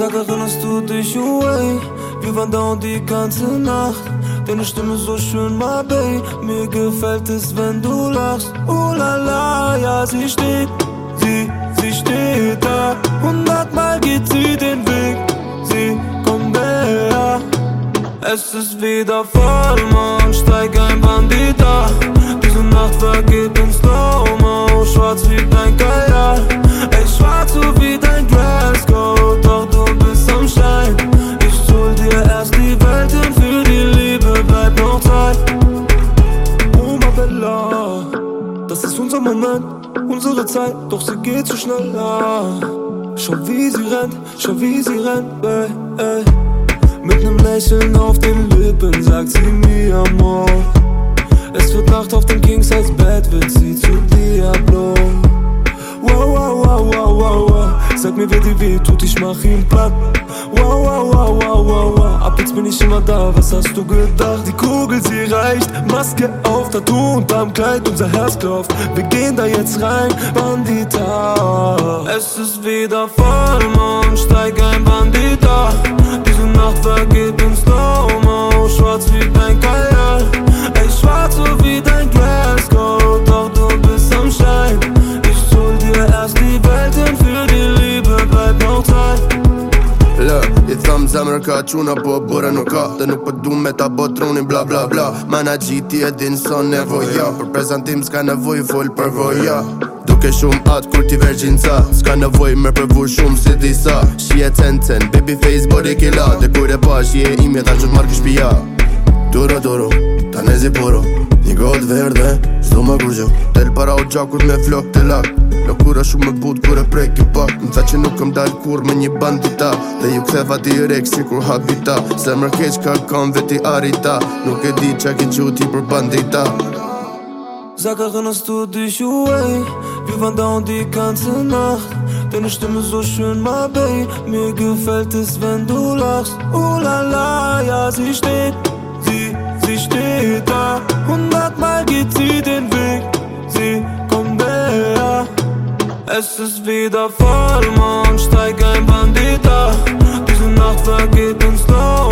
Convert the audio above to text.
Sag, erinnerst du dich, away? Wir waren und die ganze Nacht. Deine Stimme so schön, my babe. Mir gefällt es, wenn du lachst. Oh la la, ja, sie steht, sie, sie steht da. Hundertmal geht sie den Weg, sie kommt her. Es ist wieder Vollmond, steig ein Bandit da. Diese Nacht vergeht in Slow-Mo, Moment, unsere Zeit, doch sie geht zu schnell. Ah. Schau wie sie rennt, schau wie sie rennt, ey, ey. Mit nem Lächeln auf den Lippen sagt sie mir Amor. Es wird Nacht auf dem King Size Bett, wird sie zu Diablo. Wow, wow. Sag mir, wer dir weh tut, ich mach ihn platt. Wow, wow, wow, wow, wow, wow. Ab jetzt bin ich immer da, was hast du gedacht? Die Kugel, sie reicht. Maske auf, Tattoo unterm Kleid, unser Herz klopft. Wir gehen da jetzt rein, Bandita. Es ist wieder Vollmond, steig ein Bandita. Zemër ka quna po bërë nuk ka. Dhe nuk përdu me ta trunin bla bla bla. Mana gjiti e din son nevoja. Për prezentim s'ka nevoj full për voja. Duke shumë atë kur ti vergjinca S'ka nevoj me përvu shumë si disa. Shie ten ten, baby face body killa. Dhe kur e pa shie ime ta qëtë marrë këshpia Duro duro, ta nezi puro Një gold verde, s'do më kurgjo Del para o gjakut me flok të lak Lëkura shumë me but kur e prek i pak Më tha që nuk këm dal kur me një bandita Dhe ju ktheva direkt si kur habita Se mër keq ka kam veti arita Nuk e di qa ki quti për bandita Sag, erinnerst du dich, away? Wir waren da und die ganze Nacht. Deine Stimme so schön, my babe. Mir gefällt es, wenn du lachst. Oh la la, ja, sie steht, Es ist wieder Vollmond, steig ein Bandita. Diese Nacht vergeht uns los